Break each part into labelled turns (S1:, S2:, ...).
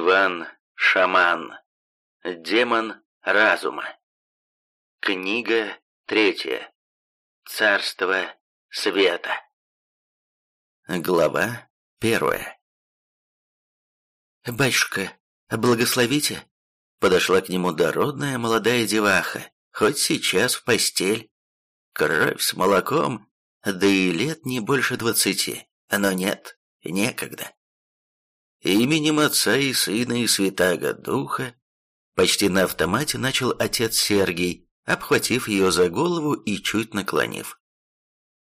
S1: Иван Шаман. Демон разума. Книга третья. Царство света. Глава первая. «Батюшка, благословите!» Подошла к нему дородная молодая деваха, хоть сейчас в постель. Кровь с молоком, да и лет не больше двадцати, но нет, некогда. Именем Отца и Сына и Святаго Духа почти на автомате начал отец Сергий, обхватив ее за голову и чуть наклонив.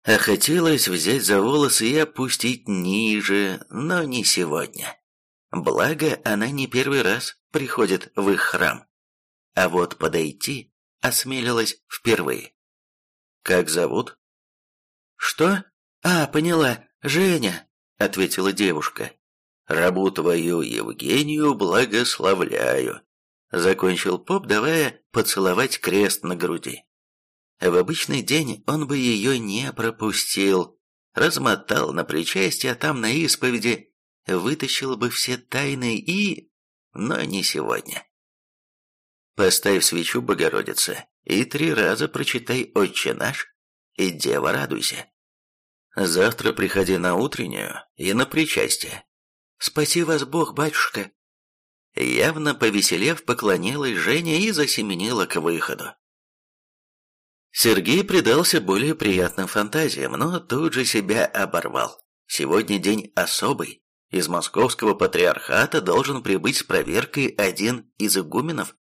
S1: А хотелось взять за волосы и опустить ниже, но не сегодня. Благо, она не первый раз приходит в их храм. А вот подойти осмелилась впервые. «Как зовут?» «Что? А, поняла, Женя», — ответила девушка. «Рабу твою Евгению благословляю», — закончил поп, давая поцеловать крест на груди. В обычный день он бы ее не пропустил, размотал на причастие, а там на исповеди вытащил бы все тайны и... Но не сегодня. Поставь свечу, Богородице, и три раза прочитай «Отче наш» и «Дева, радуйся». Завтра приходи на утреннюю и на причастие. Спаси вас Бог, батюшка. Явно повеселев, поклонилась Женя и засеменила к выходу. Сергей предался более приятным фантазиям, но тут же себя оборвал. Сегодня день особый. Из московского патриархата должен прибыть с проверкой один из игуменов.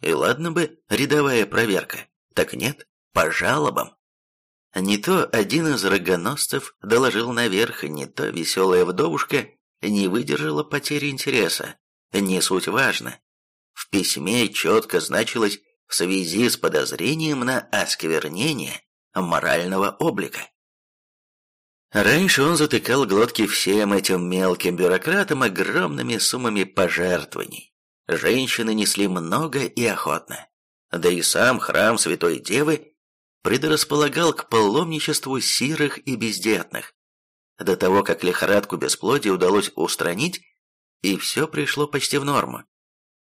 S1: И ладно бы рядовая проверка, так нет, по жалобам. Не то один из рогоносцев доложил наверх, не то веселая вдовушка не выдержала потери интереса. Не суть важно. В письме четко значилось в связи с подозрением на осквернение морального облика. Раньше он затыкал глотки всем этим мелким бюрократам огромными суммами пожертвований. Женщины несли много и охотно. Да и сам храм Святой Девы предрасполагал к паломничеству сирых и бездетных. До того, как лихорадку бесплодия удалось устранить, и все пришло почти в норму.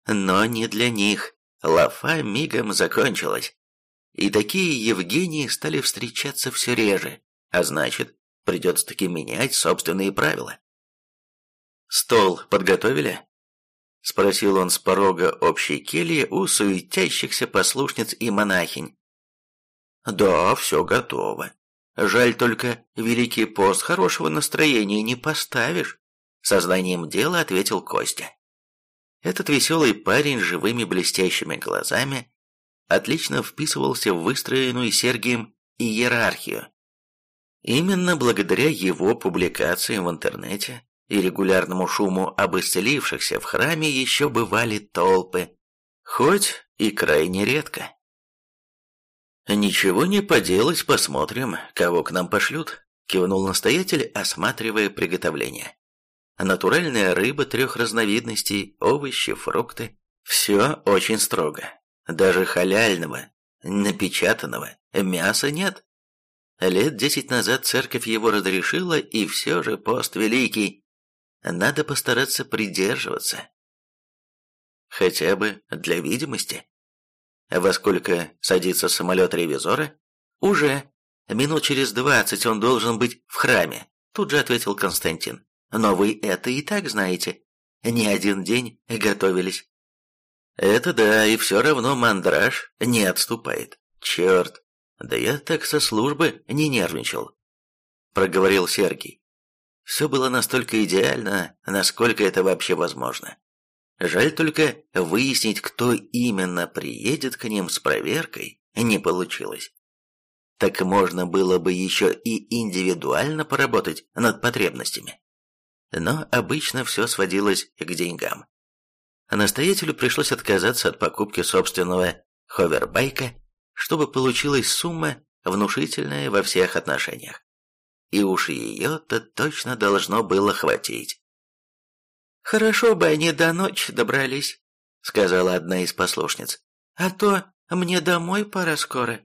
S1: Но не для них. Лафа мигом закончилась. И такие Евгении стали встречаться все реже, а значит, придется таки менять собственные правила. «Стол подготовили?» — спросил он с порога общей кельи у суетящихся послушниц и монахинь. «Да, все готово. Жаль только, Великий пост хорошего настроения не поставишь», — сознанием дела ответил Костя. Этот веселый парень с живыми блестящими глазами отлично вписывался в выстроенную Сергием иерархию. Именно благодаря его публикациям в интернете и регулярному шуму об исцелившихся в храме еще бывали толпы, хоть и крайне редко. «Ничего не поделать, посмотрим, кого к нам пошлют», — кивнул настоятель, осматривая приготовление натуральная рыба трех разновидностей, овощи, фрукты. Все очень строго. Даже халяльного, напечатанного мяса нет. Лет десять назад церковь его разрешила, и все же пост великий. Надо постараться придерживаться. Хотя бы для видимости. Во сколько садится самолет ревизора? Уже. Минут через двадцать он должен быть в храме, тут же ответил Константин. Но вы это и так знаете. Не один день готовились. Это да, и все равно мандраж не отступает. Черт, да я так со службы не нервничал. Проговорил Сергей. Все было настолько идеально, насколько это вообще возможно. Жаль только выяснить, кто именно приедет к ним с проверкой, не получилось. Так можно было бы еще и индивидуально поработать над потребностями но обычно все сводилось к деньгам. Настоятелю пришлось отказаться от покупки собственного ховербайка, чтобы получилась сумма, внушительная во всех отношениях. И уж ее-то точно должно было хватить. «Хорошо бы они до ночи добрались», — сказала одна из послушниц. «А то мне домой пора скоро».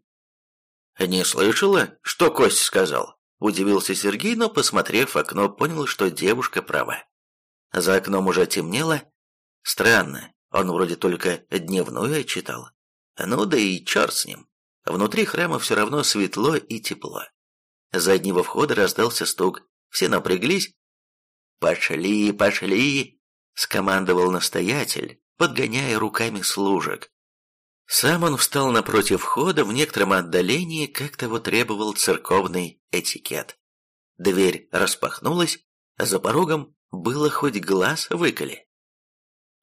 S1: «Не слышала, что Кость сказал?» Удивился Сергей, но, посмотрев в окно, понял, что девушка права. За окном уже темнело, Странно, он вроде только дневную отчитал. Ну да и черт с ним. Внутри храма все равно светло и тепло. С заднего входа раздался стук. Все напряглись. «Пошли, пошли!» — скомандовал настоятель, подгоняя руками служек. Сам он встал напротив входа в некотором отдалении, как того требовал церковный этикет. Дверь распахнулась, а за порогом было хоть глаз выколи.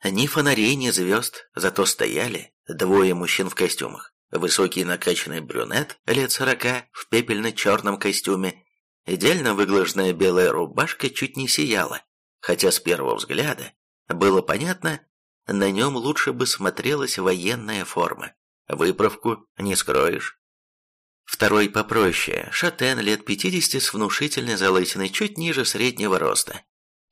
S1: Ни фонарей, ни звезд, зато стояли двое мужчин в костюмах. Высокий накачанный брюнет лет сорока в пепельно-черном костюме. Идеально выглаженная белая рубашка чуть не сияла, хотя с первого взгляда было понятно, на нем лучше бы смотрелась военная форма. Выправку не скроешь. Второй попроще, шатен лет 50 с внушительной залысиной, чуть ниже среднего роста.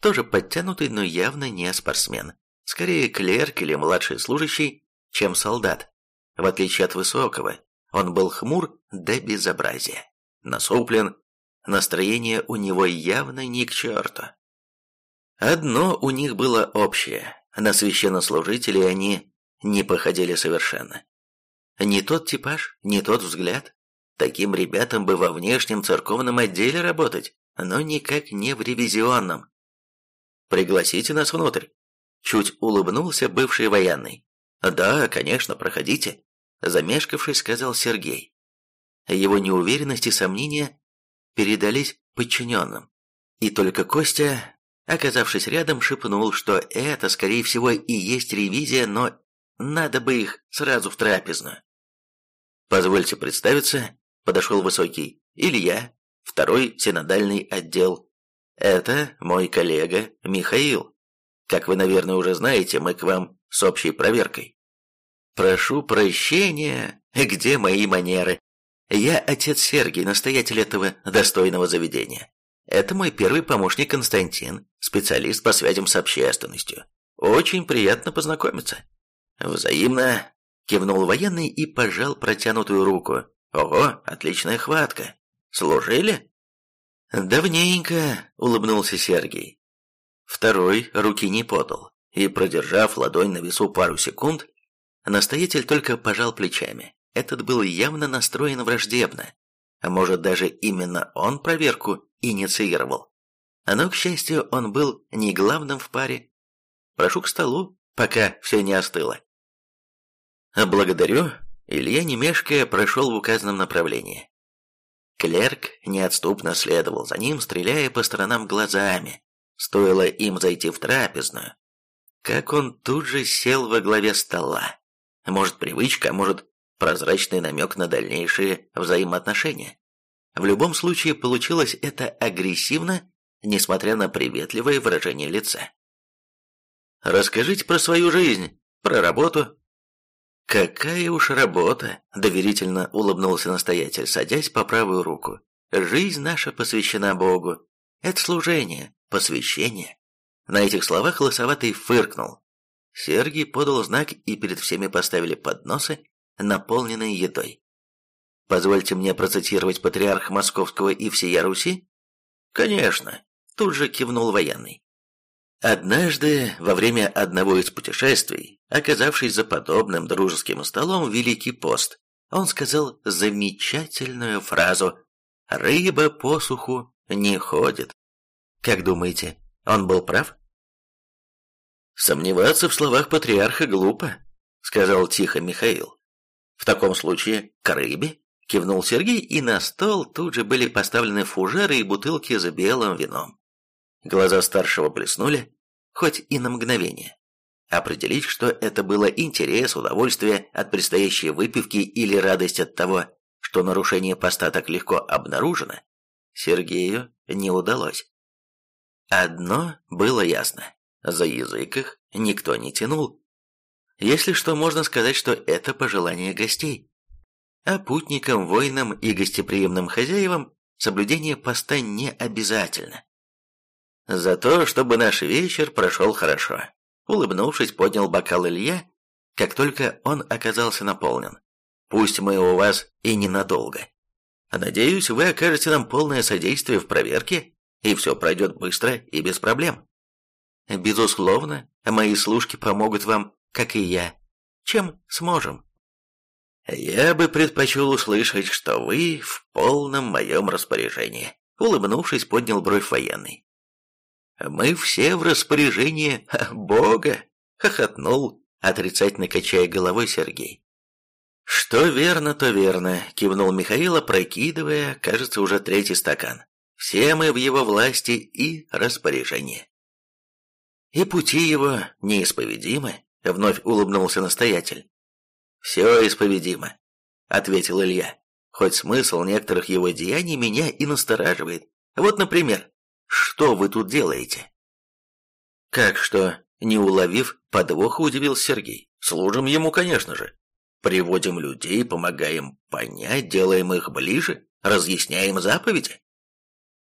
S1: Тоже подтянутый, но явно не спортсмен. Скорее клерк или младший служащий, чем солдат. В отличие от Высокого, он был хмур до безобразия. Насуплен, настроение у него явно ни к черту. Одно у них было общее. На священнослужителей они не походили совершенно. Не тот типаж, не тот взгляд. Таким ребятам бы во внешнем церковном отделе работать, но никак не в ревизионном. «Пригласите нас внутрь», — чуть улыбнулся бывший военный. «Да, конечно, проходите», замешкавшись, сказал Сергей. Его неуверенность и сомнения передались подчиненным. И только Костя, оказавшись рядом, шепнул, что это, скорее всего, и есть ревизия, но надо бы их сразу в трапезную. «Позвольте представиться», — подошел Высокий, «Илья, второй синодальный отдел. Это мой коллега Михаил. Как вы, наверное, уже знаете, мы к вам с общей проверкой. «Прошу прощения, где мои манеры? Я отец Сергий, настоятель этого достойного заведения. Это мой первый помощник Константин, специалист по связям с общественностью. Очень приятно познакомиться». «Взаимно», — кивнул военный и пожал протянутую руку. «Ого, отличная хватка. Служили?» «Давненько», — улыбнулся Сергей. Второй руки не подал, и, продержав ладонь на весу пару секунд, Настоятель только пожал плечами. Этот был явно настроен враждебно. А может, даже именно он проверку инициировал. Но, к счастью, он был не главным в паре. Прошу к столу, пока все не остыло. Благодарю. Илья, не мешкая, прошел в указанном направлении. Клерк неотступно следовал за ним, стреляя по сторонам глазами. Стоило им зайти в трапезную, как он тут же сел во главе стола. Может, привычка, а может, прозрачный намек на дальнейшие взаимоотношения. В любом случае, получилось это агрессивно, несмотря на приветливое выражение лица. «Расскажите про свою жизнь, про работу». «Какая уж работа!» – доверительно улыбнулся настоятель, садясь по правую руку. «Жизнь наша посвящена Богу. Это служение, посвящение». На этих словах лысоватый фыркнул, Сергий подал знак, и перед всеми поставили подносы, наполненные едой. «Позвольте мне процитировать патриарха Московского и всея Руси?» «Конечно», — тут же кивнул военный. Однажды, во время одного из путешествий, оказавшись за подобным дружеским столом в Великий пост, он сказал замечательную фразу «Рыба по суху не ходит». Как думаете, он был прав? «Сомневаться в словах патриарха глупо», — сказал тихо Михаил. «В таком случае к рыбе?» — кивнул Сергей, и на стол тут же были поставлены фужеры и бутылки с белым вином. Глаза старшего блеснули, хоть и на мгновение. Определить, что это было интерес, удовольствие от предстоящей выпивки или радость от того, что нарушение поста так легко обнаружено, Сергею не удалось. Одно было ясно. За язык их никто не тянул. Если что, можно сказать, что это пожелание гостей. А путникам, воинам и гостеприимным хозяевам соблюдение поста не обязательно. За то, чтобы наш вечер прошел хорошо. Улыбнувшись, поднял бокал Илья, как только он оказался наполнен. Пусть мы у вас и ненадолго. Надеюсь, вы окажете нам полное содействие в проверке, и все пройдет быстро и без проблем. Безусловно, мои служки помогут вам, как и я. Чем сможем. Я бы предпочел услышать, что вы в полном моем распоряжении. Улыбнувшись, поднял бровь военный. Мы все в распоряжении Бога, хохотнул, отрицательно качая головой Сергей. «Что верно, то верно», — кивнул Михаил, опрокидывая, кажется, уже третий стакан. «Все мы в его власти и распоряжении». «И пути его неисповедимы», — вновь улыбнулся настоятель. «Все исповедимо», — ответил Илья. «Хоть смысл некоторых его деяний меня и настораживает. Вот, например, что вы тут делаете?» «Как что?» — не уловив подвоха, удивился Сергей. «Служим ему, конечно же. Приводим людей, помогаем понять, делаем их ближе, разъясняем заповеди.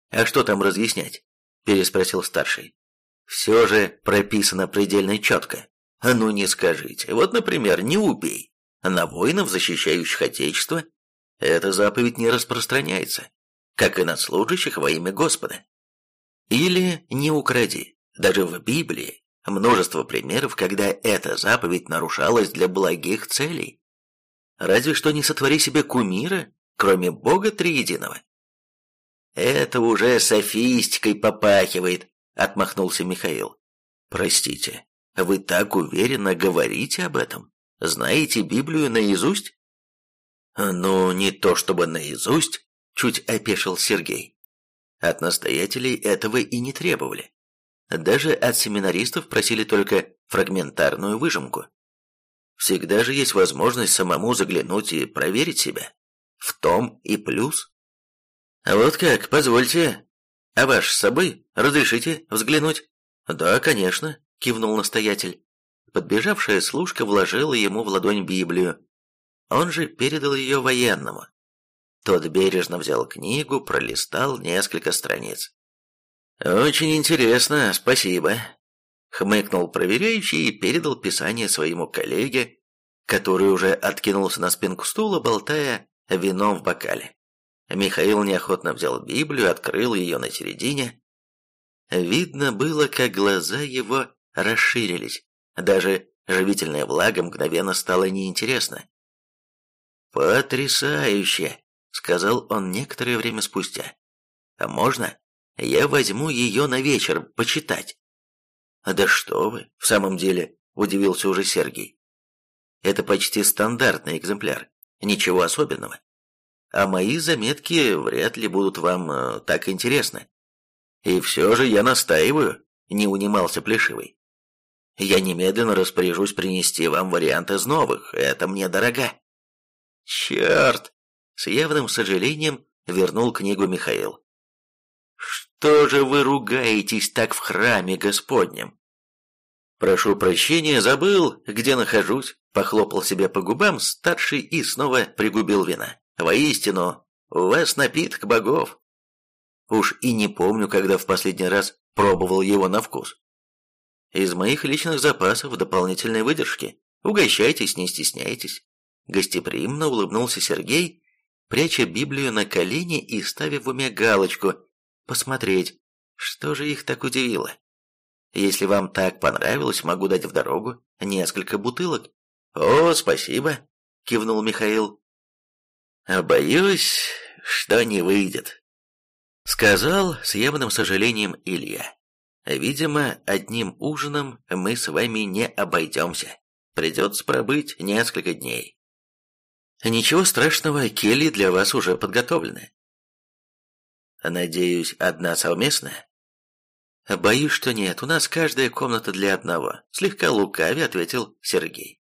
S1: А что там разъяснять? Переспросил старший. Все же прописано предельно четко. Ну не скажите. Вот, например, не убей. На воинов, защищающих Отечество, эта заповедь не распространяется, как и на служащих во имя Господа. Или не укради. Даже в Библии Множество примеров, когда эта заповедь нарушалась для благих целей. Разве что не сотвори себе кумира, кроме Бога Триединого. «Это уже софистикой попахивает», — отмахнулся Михаил. «Простите, вы так уверенно говорите об этом? Знаете Библию наизусть?» «Ну, не то чтобы наизусть», — чуть опешил Сергей. От настоятелей этого и не требовали. Даже от семинаристов просили только фрагментарную выжимку. Всегда же есть возможность самому заглянуть и проверить себя. В том и плюс. Вот как, позвольте. А ваш с собой разрешите взглянуть? Да, конечно, кивнул настоятель. Подбежавшая служка вложила ему в ладонь Библию. Он же передал ее военному. Тот бережно взял книгу, пролистал несколько страниц. «Очень интересно, спасибо», — хмыкнул проверяющий и передал писание своему коллеге, который уже откинулся на спинку стула, болтая вином в бокале. Михаил неохотно взял Библию, открыл ее на середине. Видно было, как глаза его расширились. Даже живительная влага мгновенно стала неинтересна. «Потрясающе!» — сказал он некоторое время спустя. «А можно?» Я возьму ее на вечер почитать». «Да что вы, в самом деле», – удивился уже Сергей. «Это почти стандартный экземпляр, ничего особенного. А мои заметки вряд ли будут вам э, так интересны. И все же я настаиваю», – не унимался Плешивый. «Я немедленно распоряжусь принести вам вариант из новых, это мне дорого». «Черт!» – с явным сожалением вернул книгу Михаил. Что же вы ругаетесь так в храме Господнем? Прошу прощения, забыл, где нахожусь. Похлопал себя по губам старший и снова пригубил вина. Воистину, у вас напиток богов. Уж и не помню, когда в последний раз пробовал его на вкус. Из моих личных запасов дополнительной выдержки. Угощайтесь, не стесняйтесь. Гостеприимно улыбнулся Сергей, пряча Библию на колени и ставя в уме галочку посмотреть, что же их так удивило. Если вам так понравилось, могу дать в дорогу несколько бутылок. О, спасибо, кивнул Михаил. Боюсь, что не выйдет, сказал с явным сожалением Илья. Видимо, одним ужином мы с вами не обойдемся. Придется пробыть несколько дней. Ничего страшного, кельи для вас уже подготовлены. Надеюсь, одна совместная? Боюсь, что нет, у нас каждая комната для одного, слегка лукаве ответил Сергей.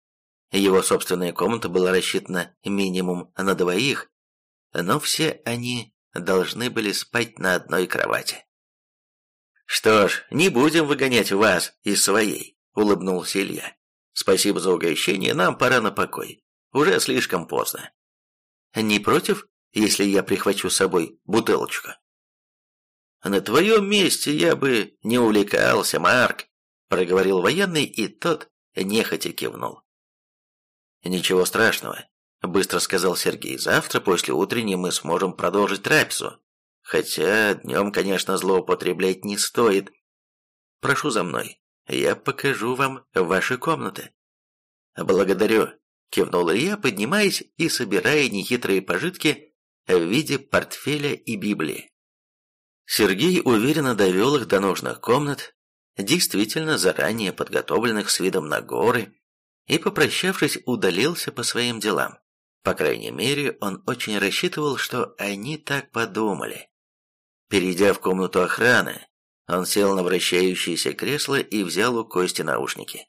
S1: Его собственная комната была рассчитана минимум на двоих, но все они должны были спать на одной кровати. «Что ж, не будем выгонять вас из своей», — улыбнулся Илья. «Спасибо за угощение, нам пора на покой. Уже слишком поздно». «Не против, если я прихвачу с собой бутылочку?» «На твоем месте я бы не увлекался, Марк», — проговорил военный, и тот нехотя кивнул. «Ничего страшного», — быстро сказал Сергей. «Завтра после утренней мы сможем продолжить трапезу. Хотя днем, конечно, злоупотреблять не стоит. Прошу за мной. Я покажу вам ваши комнаты». «Благодарю», – кивнул Илья, поднимаясь и собирая нехитрые пожитки в виде портфеля и Библии. Сергей уверенно довел их до нужных комнат, действительно заранее подготовленных с видом на горы, и, попрощавшись, удалился по своим делам. По крайней мере, он очень рассчитывал, что они так подумали. Перейдя в комнату охраны, он сел на вращающееся кресло и взял у Кости наушники.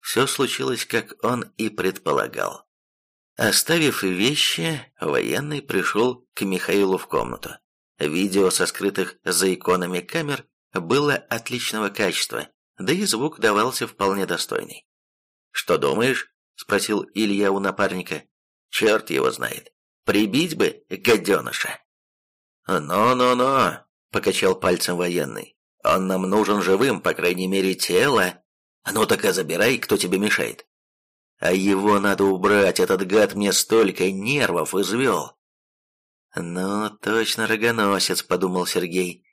S1: Все случилось, как он и предполагал. Оставив вещи, военный пришел к Михаилу в комнату. Видео со скрытых за иконами камер было отличного качества, да и звук давался вполне достойный. «Что думаешь?» – спросил Илья у напарника. «Черт его знает. Прибить бы гаденыша!» «Но-но-но!» – покачал пальцем военный. «Он нам нужен живым, по крайней мере, тело. Ну так и забирай, кто тебе мешает». «А его надо убрать, этот гад мне столько нервов извел!» «Ну, точно рогоносец», — подумал Сергей.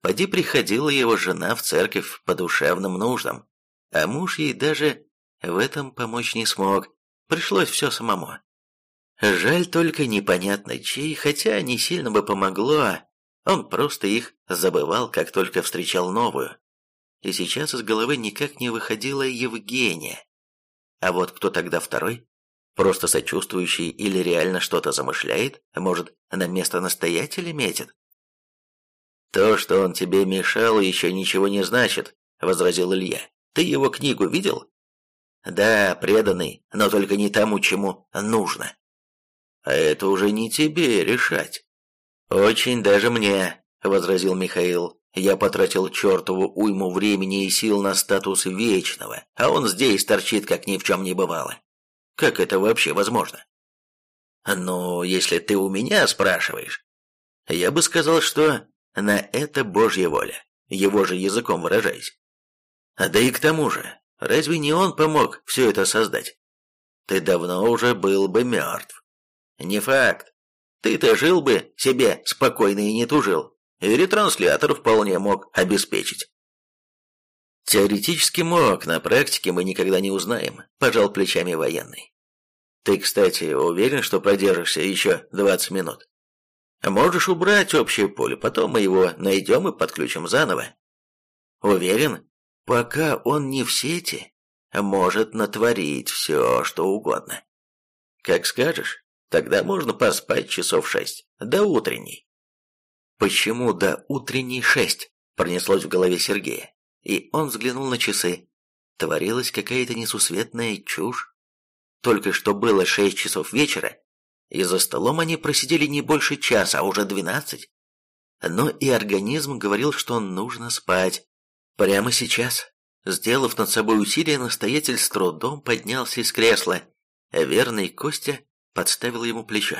S1: Поди приходила его жена в церковь по душевным нуждам, а муж ей даже в этом помочь не смог, пришлось все самому. Жаль только непонятно чей, хотя не сильно бы помогло, он просто их забывал, как только встречал новую. И сейчас из головы никак не выходила Евгения. А вот кто тогда второй? Просто сочувствующий или реально что-то замышляет, может, на место настоятеля метит? «То, что он тебе мешал, еще ничего не значит», — возразил Илья. «Ты его книгу видел?» «Да, преданный, но только не тому, чему нужно». «А это уже не тебе решать». «Очень даже мне», — возразил Михаил. «Я потратил чертову уйму времени и сил на статус вечного, а он здесь торчит, как ни в чем не бывало. Как это вообще возможно? Ну, если ты у меня спрашиваешь, я бы сказал, что на это Божья воля, его же языком выражаясь. Да и к тому же, разве не он помог все это создать? Ты давно уже был бы мертв. Не факт. Ты-то жил бы себе спокойно и не тужил, и ретранслятор вполне мог обеспечить. Теоретически мог, на практике мы никогда не узнаем, пожал плечами военный. Ты, кстати, уверен, что продержишься еще 20 минут? Можешь убрать общее поле, потом мы его найдем и подключим заново. Уверен, пока он не в сети, может натворить все, что угодно. Как скажешь, тогда можно поспать часов шесть, до утренней. Почему до утренней шесть? Пронеслось в голове Сергея и он взглянул на часы. Творилась какая-то несусветная чушь. Только что было шесть часов вечера, и за столом они просидели не больше часа, а уже двенадцать. Но и организм говорил, что нужно спать. Прямо сейчас. Сделав над собой усилие, настоятель с трудом поднялся из кресла, верный Костя подставил ему плечо.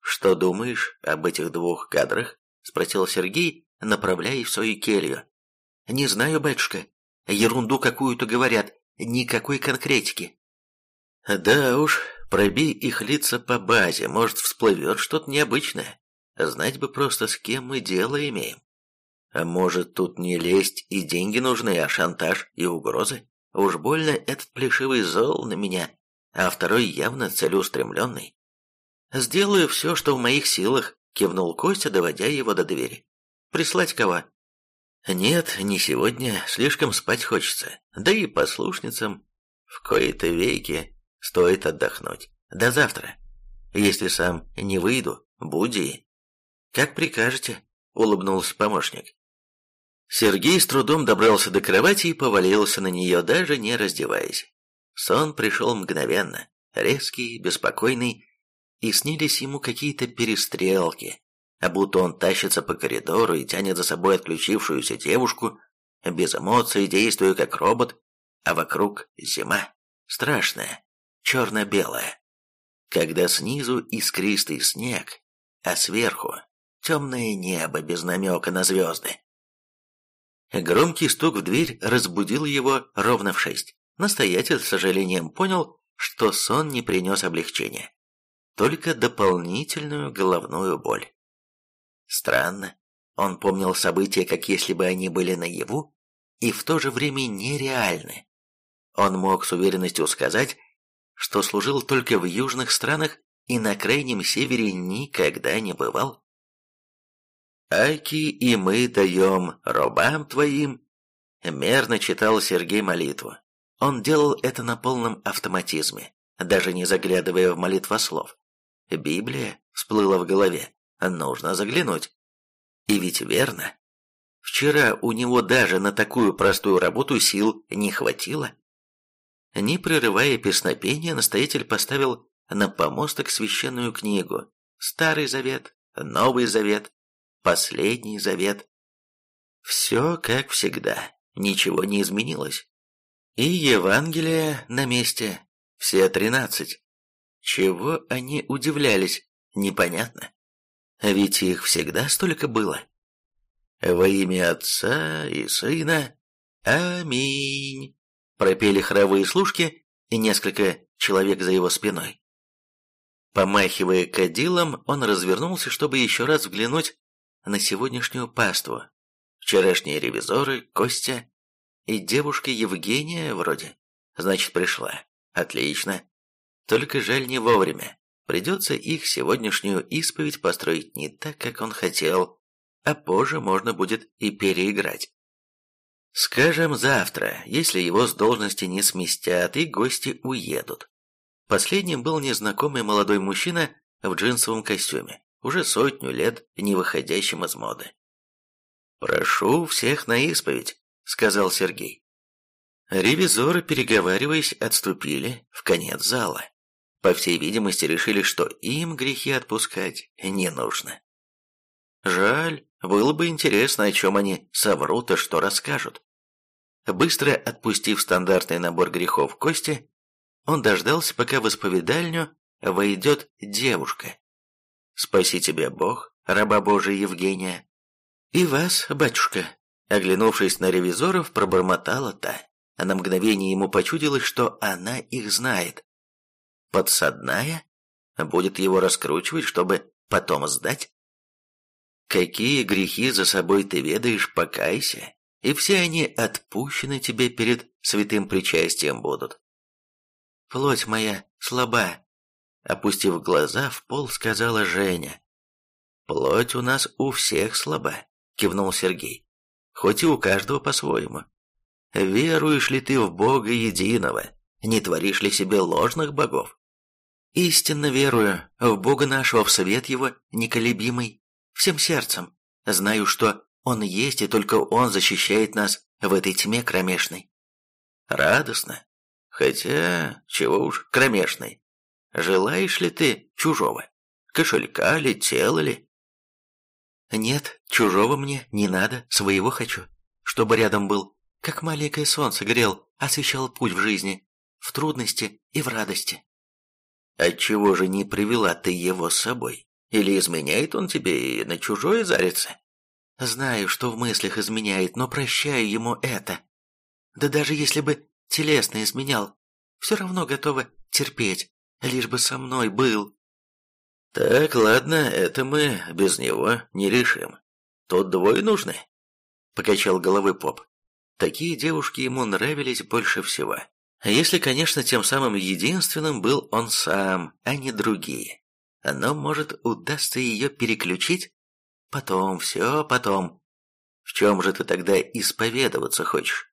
S1: «Что думаешь об этих двух кадрах?» – спросил Сергей, направляясь в свою келью. «Не знаю, батюшка. Ерунду какую-то говорят, никакой конкретики». «Да уж, пробей их лица по базе, может, всплывет что-то необычное. Знать бы просто, с кем мы дело имеем. А может, тут не лезть и деньги нужны, а шантаж и угрозы? Уж больно этот плешивый зол на меня, а второй явно целеустремленный. «Сделаю все, что в моих силах», — кивнул Костя, доводя его до двери. «Прислать кого?» Нет, не сегодня, слишком спать хочется. Да и послушницам в кои-то веки стоит отдохнуть. До завтра. Если сам не выйду, буди. Как прикажете, улыбнулся помощник. Сергей с трудом добрался до кровати и повалился на нее, даже не раздеваясь. Сон пришел мгновенно, резкий, беспокойный, и снились ему какие-то перестрелки, а будто он тащится по коридору и тянет за собой отключившуюся девушку, без эмоций, действуя как робот, а вокруг зима, страшная, черно-белая. Когда снизу искристый снег, а сверху темное небо без намека на звезды. Громкий стук в дверь разбудил его ровно в шесть. Настоятель с сожалением понял, что сон не принес облегчения, только дополнительную головную боль. Странно. Он помнил события, как если бы они были наяву, и в то же время нереальны. Он мог с уверенностью сказать, что служил только в южных странах и на крайнем севере никогда не бывал. «Аки и мы даем робам твоим», — мерно читал Сергей молитву. Он делал это на полном автоматизме, даже не заглядывая в молитвослов. Библия всплыла в голове. Нужно заглянуть. И ведь верно. Вчера у него даже на такую простую работу сил не хватило. Не прерывая песнопения, настоятель поставил на помосток священную книгу «Старый Завет», «Новый Завет», «Последний Завет». Все как всегда, ничего не изменилось. И Евангелие на месте, все тринадцать. Чего они удивлялись, непонятно. Ведь их всегда столько было. Во имя Отца и Сына. Аминь. Пропели хоровые служки и несколько человек за его спиной. Помахивая кадилом, он развернулся, чтобы еще раз взглянуть на сегодняшнюю паству. Вчерашние ревизоры, Костя и девушка Евгения вроде. Значит, пришла. Отлично. Только жаль не вовремя. Придется их сегодняшнюю исповедь построить не так, как он хотел, а позже можно будет и переиграть. Скажем, завтра, если его с должности не сместят и гости уедут. Последним был незнакомый молодой мужчина в джинсовом костюме, уже сотню лет не выходящим из моды. «Прошу всех на исповедь», — сказал Сергей. Ревизоры, переговариваясь, отступили в конец зала. По всей видимости, решили, что им грехи отпускать не нужно. Жаль, было бы интересно, о чем они соврут и что расскажут. Быстро отпустив стандартный набор грехов Кости, он дождался, пока в исповедальню войдет девушка. «Спаси тебя Бог, раба Божия Евгения!» «И вас, батюшка!» Оглянувшись на ревизоров, пробормотала та. А на мгновение ему почудилось, что она их знает подсадная? Будет его раскручивать, чтобы потом сдать? Какие грехи за собой ты ведаешь, покайся, и все они отпущены тебе перед святым причастием будут. Плоть моя слаба, опустив глаза в пол, сказала Женя. Плоть у нас у всех слаба, кивнул Сергей, хоть и у каждого по-своему. Веруешь ли ты в Бога единого? Не творишь ли себе ложных богов? Истинно верую в Бога нашего, в свет Его неколебимый, всем сердцем. Знаю, что Он есть, и только Он защищает нас в этой тьме кромешной. Радостно. Хотя, чего уж кромешной. Желаешь ли ты чужого? Кошелька ли, тела ли? Нет, чужого мне не надо, своего хочу. Чтобы рядом был, как маленькое солнце грел, освещал путь в жизни, в трудности и в радости. Отчего же не привела ты его с собой? Или изменяет он тебе и на чужое зарится? Знаю, что в мыслях изменяет, но прощаю ему это. Да даже если бы телесно изменял, все равно готова терпеть, лишь бы со мной был. Так, ладно, это мы без него не решим. Тут двое нужны. Покачал головой поп. Такие девушки ему нравились больше всего. Если, конечно, тем самым единственным был он сам, а не другие. Но, может, удастся ее переключить? Потом, все потом. В чем же ты тогда исповедоваться хочешь?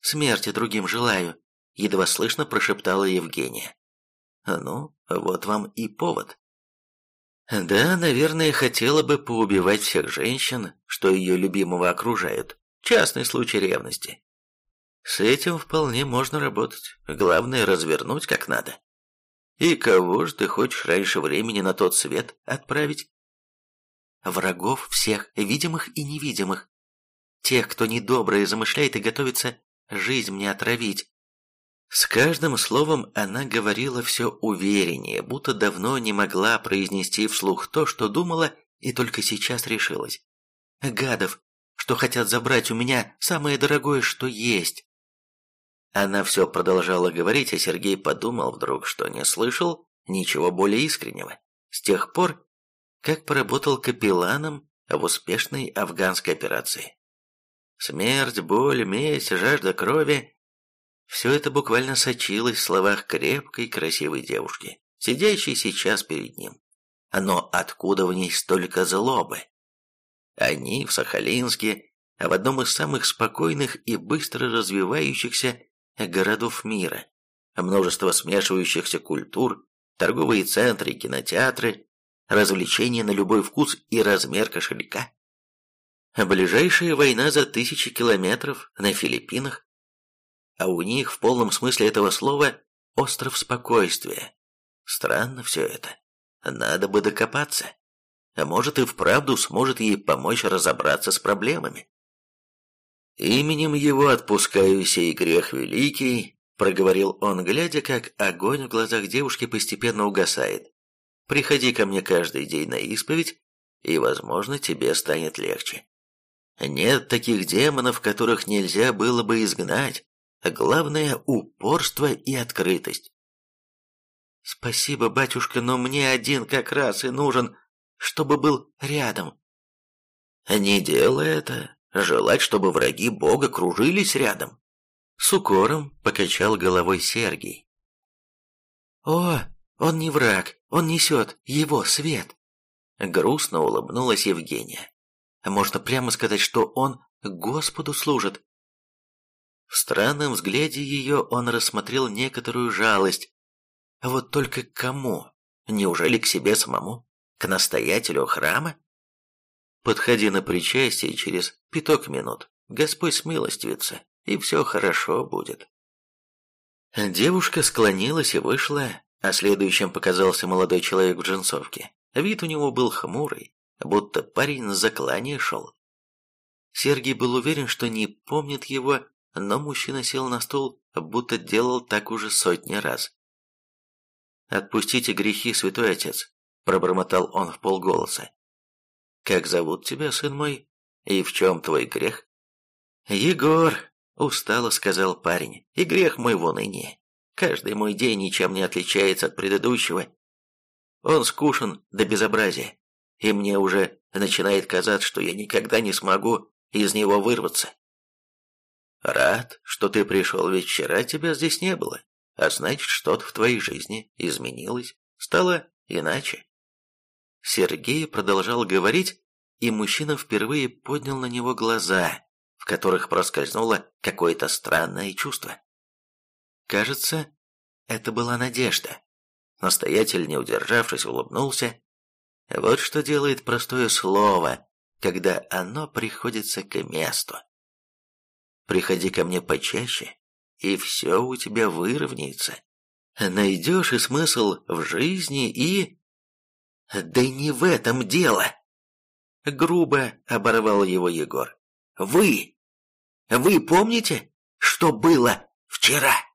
S1: Смерти другим желаю, едва слышно прошептала Евгения. Ну, вот вам и повод. Да, наверное, хотела бы поубивать всех женщин, что ее любимого окружают. Частный случай ревности. С этим вполне можно работать. Главное развернуть как надо. И кого же ты хочешь раньше времени на тот свет отправить? Врагов всех, видимых и невидимых. Тех, кто недоброе замышляет и готовится жизнь мне отравить. С каждым словом она говорила все увереннее, будто давно не могла произнести вслух то, что думала и только сейчас решилась. Гадов, что хотят забрать у меня самое дорогое, что есть. Она все продолжала говорить, а Сергей подумал вдруг, что не слышал ничего более искреннего. С тех пор, как поработал капелланом в успешной афганской операции. Смерть, боль, месть, жажда крови – все это буквально сочилось в словах крепкой, красивой девушки, сидящей сейчас перед ним. Но откуда в ней столько злобы? Они в Сахалинске, в одном из самых спокойных и быстро развивающихся городов мира. Множество смешивающихся культур, торговые центры, кинотеатры, развлечения на любой вкус и размер кошелька. Ближайшая война за тысячи километров на Филиппинах. А у них в полном смысле этого слова остров спокойствия. Странно все это. Надо бы докопаться. А может и вправду сможет ей помочь разобраться с проблемами. «Именем его отпускаю сей грех великий», — проговорил он, глядя, как огонь в глазах девушки постепенно угасает. «Приходи ко мне каждый день на исповедь, и, возможно, тебе станет легче. Нет таких демонов, которых нельзя было бы изгнать. Главное — упорство и открытость». «Спасибо, батюшка, но мне один как раз и нужен, чтобы был рядом». «Не делай это», желать, чтобы враги Бога кружились рядом. С укором покачал головой Сергий. «О, он не враг, он несет его свет!» Грустно улыбнулась Евгения. «Можно прямо сказать, что он Господу служит». В странном взгляде ее он рассмотрел некоторую жалость. Вот только к кому? Неужели к себе самому? К настоятелю храма? Подходи на причастие через пяток минут. Господь смилостивится, и все хорошо будет. Девушка склонилась и вышла, а следующим показался молодой человек в джинсовке. Вид у него был хмурый, будто парень на заклание шел. Сергей был уверен, что не помнит его, но мужчина сел на стул, будто делал так уже сотни раз. «Отпустите грехи, святой отец», – пробормотал он в полголоса. «Как зовут тебя, сын мой? И в чем твой грех?» «Егор», — устало сказал парень, — «и грех мой вон и не. Каждый мой день ничем не отличается от предыдущего. Он скушен до безобразия, и мне уже начинает казаться, что я никогда не смогу из него вырваться. Рад, что ты пришел, ведь вчера тебя здесь не было, а значит, что-то в твоей жизни изменилось, стало иначе. Сергей продолжал говорить, и мужчина впервые поднял на него глаза, в которых проскользнуло какое-то странное чувство. Кажется, это была надежда. Настоятель, не удержавшись, улыбнулся. Вот что делает простое слово, когда оно приходится к месту. Приходи ко мне почаще, и все у тебя выровняется. Найдешь и смысл в жизни, и... «Да не в этом дело!» Грубо оборвал его Егор. «Вы! Вы помните, что было вчера?»